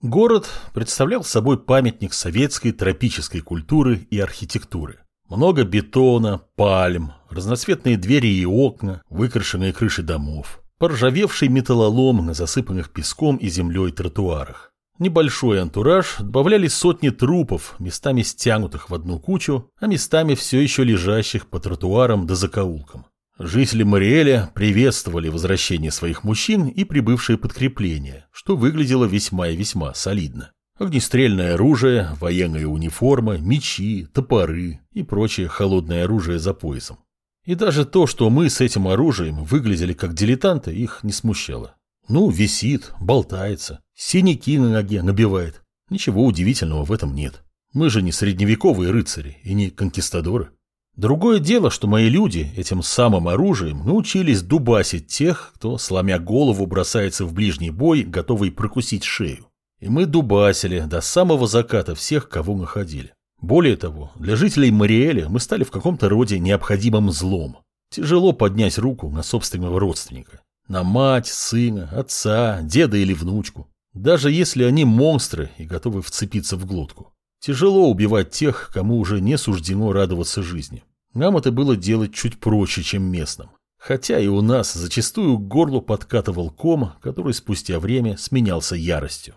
Город представлял собой памятник советской тропической культуры и архитектуры. Много бетона, пальм, разноцветные двери и окна, выкрашенные крыши домов, поржавевший металлолом на засыпанных песком и землей тротуарах. Небольшой антураж добавляли сотни трупов, местами стянутых в одну кучу, а местами все еще лежащих по тротуарам да закоулкам. Жители Мариэля приветствовали возвращение своих мужчин и прибывшие подкрепления, что выглядело весьма и весьма солидно. Огнестрельное оружие, военная униформа, мечи, топоры и прочее холодное оружие за поясом. И даже то, что мы с этим оружием выглядели как дилетанты, их не смущало. Ну, висит, болтается, синяки на ноге набивает. Ничего удивительного в этом нет. Мы же не средневековые рыцари и не конкистадоры. Другое дело, что мои люди этим самым оружием научились дубасить тех, кто, сломя голову, бросается в ближний бой, готовый прокусить шею. И мы дубасили до самого заката всех, кого находили. Более того, для жителей Мариэля мы стали в каком-то роде необходимым злом. Тяжело поднять руку на собственного родственника. На мать, сына, отца, деда или внучку. Даже если они монстры и готовы вцепиться в глотку. Тяжело убивать тех, кому уже не суждено радоваться жизни. Нам это было делать чуть проще, чем местным. Хотя и у нас зачастую к горлу подкатывал ком, который спустя время сменялся яростью.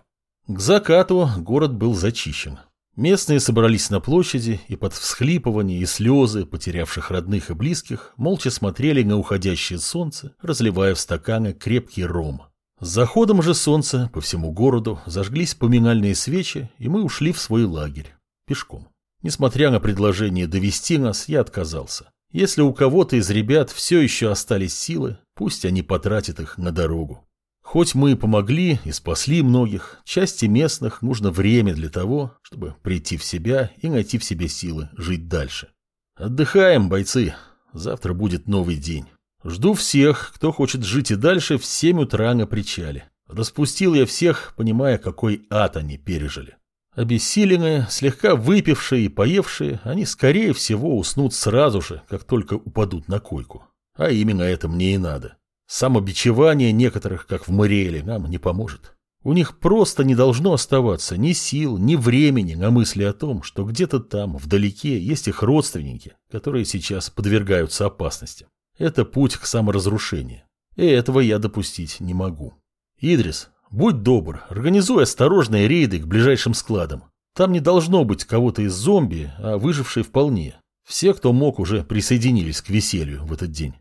К закату город был зачищен. Местные собрались на площади и под всхлипывание и слезы потерявших родных и близких молча смотрели на уходящее солнце, разливая в стаканы крепкий ром. С заходом же солнца по всему городу зажглись поминальные свечи, и мы ушли в свой лагерь. Пешком. Несмотря на предложение довести нас, я отказался. Если у кого-то из ребят все еще остались силы, пусть они потратят их на дорогу. Хоть мы и помогли и спасли многих, части местных нужно время для того, чтобы прийти в себя и найти в себе силы жить дальше. Отдыхаем, бойцы. Завтра будет новый день. Жду всех, кто хочет жить и дальше в 7 утра на причале. Распустил я всех, понимая, какой ад они пережили. Обессиленные, слегка выпившие и поевшие, они, скорее всего, уснут сразу же, как только упадут на койку. А именно это мне и надо. Самобичевание некоторых, как в Мариэле, нам не поможет. У них просто не должно оставаться ни сил, ни времени на мысли о том, что где-то там, вдалеке, есть их родственники, которые сейчас подвергаются опасности. Это путь к саморазрушению. И этого я допустить не могу. Идрис, будь добр, организуй осторожные рейды к ближайшим складам. Там не должно быть кого-то из зомби, а выжившие вполне. Все, кто мог, уже присоединились к веселью в этот день.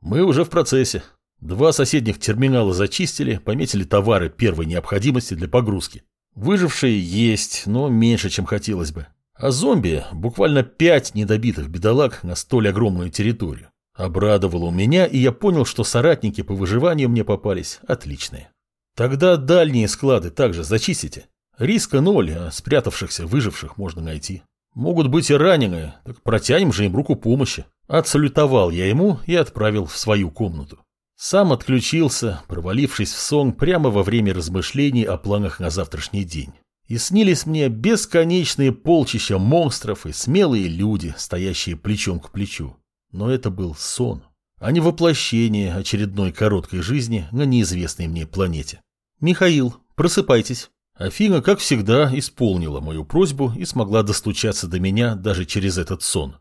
Мы уже в процессе. Два соседних терминала зачистили, пометили товары первой необходимости для погрузки. Выжившие есть, но меньше, чем хотелось бы. А зомби буквально пять недобитых бедолаг на столь огромную территорию. Обрадовало меня, и я понял, что соратники по выживанию мне попались отличные. Тогда дальние склады также зачистите. Риска ноль, а спрятавшихся выживших можно найти. Могут быть и раненые, так протянем же им руку помощи. Отсалютовал я ему и отправил в свою комнату. Сам отключился, провалившись в сон прямо во время размышлений о планах на завтрашний день. И снились мне бесконечные полчища монстров и смелые люди, стоящие плечом к плечу. Но это был сон, а не воплощение очередной короткой жизни на неизвестной мне планете. «Михаил, просыпайтесь». Афина, как всегда, исполнила мою просьбу и смогла достучаться до меня даже через этот сон.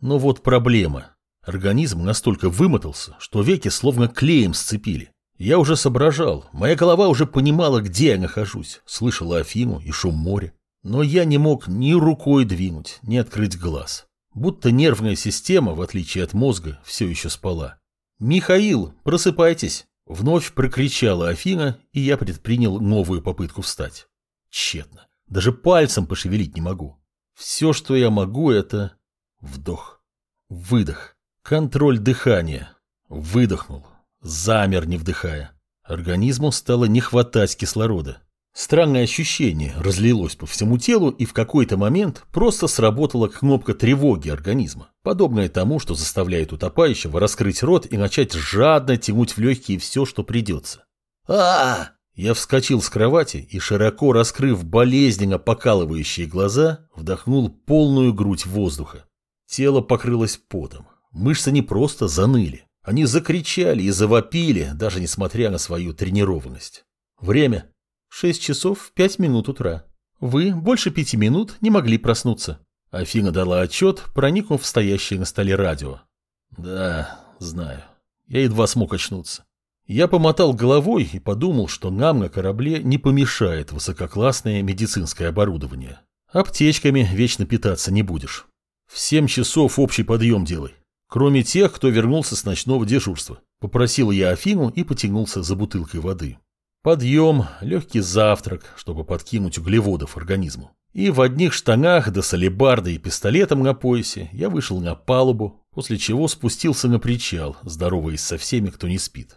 Но вот проблема. Организм настолько вымотался, что веки словно клеем сцепили. Я уже соображал, моя голова уже понимала, где я нахожусь, слышала Афину и шум моря. Но я не мог ни рукой двинуть, ни открыть глаз. Будто нервная система, в отличие от мозга, все еще спала. «Михаил, просыпайтесь!» Вновь прокричала Афина, и я предпринял новую попытку встать. Тщетно. Даже пальцем пошевелить не могу. Все, что я могу, это вдох, выдох, контроль дыхания. Выдохнул, замер, не вдыхая. Организму стало не хватать кислорода. Странное ощущение разлилось по всему телу, и в какой-то момент просто сработала кнопка тревоги организма, подобная тому, что заставляет утопающего раскрыть рот и начать жадно тянуть в легкие все, что придется. а Я вскочил с кровати и, широко раскрыв болезненно покалывающие глаза, вдохнул полную грудь воздуха. Тело покрылось потом. Мышцы не просто заныли. Они закричали и завопили, даже несмотря на свою тренированность. Время Шесть часов пять минут утра. Вы больше пяти минут не могли проснуться. Афина дала отчет, проникнув в стоящее на столе радио. Да, знаю. Я едва смог очнуться. Я помотал головой и подумал, что нам на корабле не помешает высококлассное медицинское оборудование. Аптечками вечно питаться не будешь. В семь часов общий подъем делай. Кроме тех, кто вернулся с ночного дежурства. Попросил я Афину и потянулся за бутылкой воды. Подъем, легкий завтрак, чтобы подкинуть углеводов организму. И в одних штанах до солибарды и пистолетом на поясе я вышел на палубу, после чего спустился на причал, здороваясь со всеми, кто не спит.